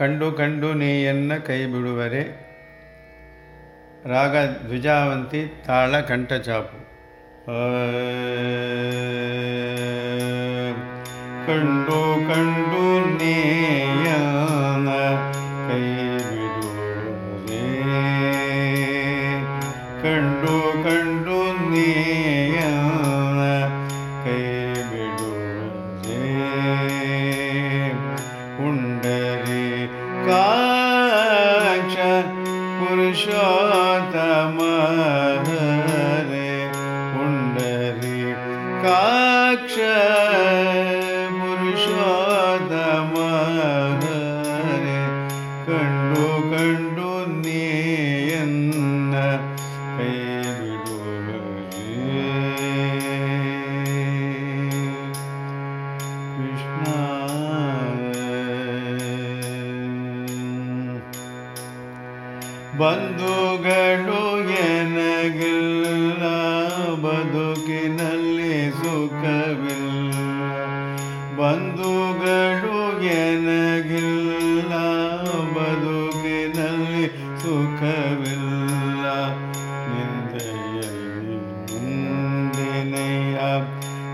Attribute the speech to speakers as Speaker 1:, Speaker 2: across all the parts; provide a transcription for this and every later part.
Speaker 1: ಕಂಡು ಕಂಡು ನೀಯನ್ನ ಕೈ ಬಿಡುವರೆ ರಾಗ ದ್ವಿಜಾವಂತಿ ತಾಳ ಕಂಠಚಾಪು ಆ, ಕಂಡು ಕಂಡು ನೀಯನ್ನ ಕೈ ಬಿಡುವರೆ ಕಂಡು ಕಂಡು सर्वाक्ष पुरुषो ಬಂಧುಗಳು ಎನಗಿಲ್ಲ ಬದುಕಿನಲ್ಲಿ ಸುಖವಿಲ್ಲ. ಬಂಧುಗಳು ಎನಗಿಲ್ಲ ಬದುಕಿನಲ್ಲಿ ಸುಖವಿಲ್ಲ. ಮುಂದಿನೆಯ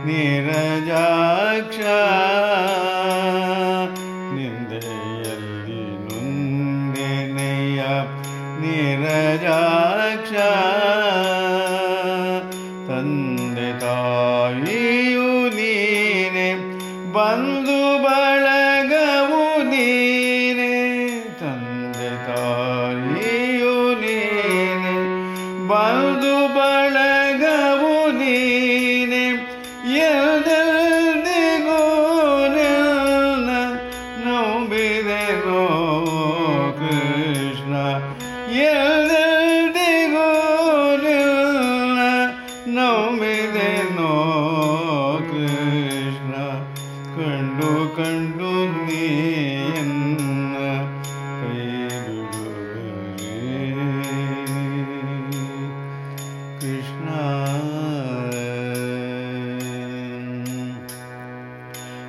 Speaker 1: ನೀರಜಾಕ್ಷ ನೀರಜಾಕ್ಷ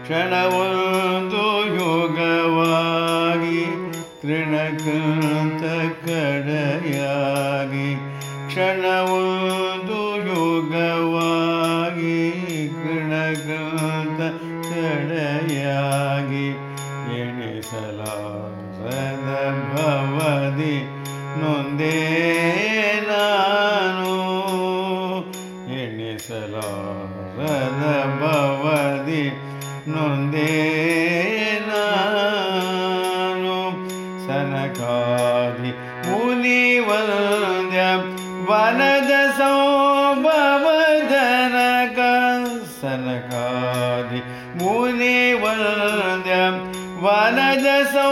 Speaker 1: ಕ್ಷಣವೊಂದು ಯೋಗವಾಗಿ ತೃಣಕಂತ ಕಡೆಯಾಗಿ ಕ್ಷಣವೊಂದು ಯೋಗವಾಗಿ ಕೃಣಕಂತ ಕಡೆಯಾಗಿ ಎಣಿಸಲಾರದ ಭವದಿ ನೊಂದೇ नोन्देन सनका मुनि वर् वनदसो सनकादि मुनिवन्द्य मुनि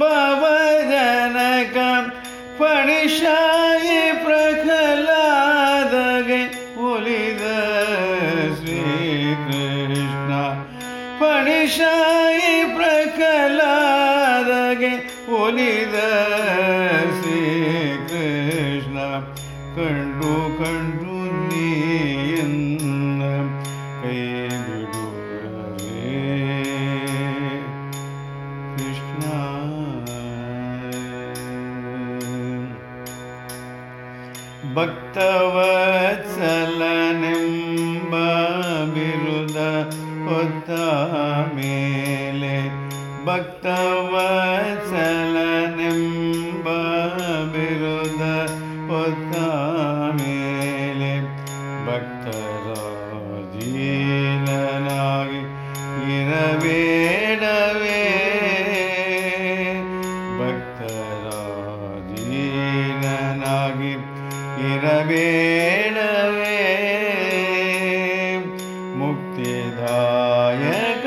Speaker 1: व्य ಒಲಿದ ಶ್ರೀಕೃಷ್ಣ ಕಂಡು ಕಂಡು ನೀಯನ್ನ ಕೈ ಬಿಡುವರೆ ಕೃಷ್ಣ. ಭಕ್ತವತ್ಸಲನೆಂಬ ಬಿರುದ ಹೊತ್ತ ಮೇಲೆ ಬಿರುದ ಹೊತ್ತ ಮೇಲೆ ಭಕ್ತರ ಭಕ್ತರಾಧೀನನಾಗಿ ಇರಬೇಡವೇ? ಭಕ್ತರ ಭಕ್ತರಾಧೀನನಾಗಿ ಇರಬೇಡವೇ? ಮುಕ್ತಿದಾಯಕ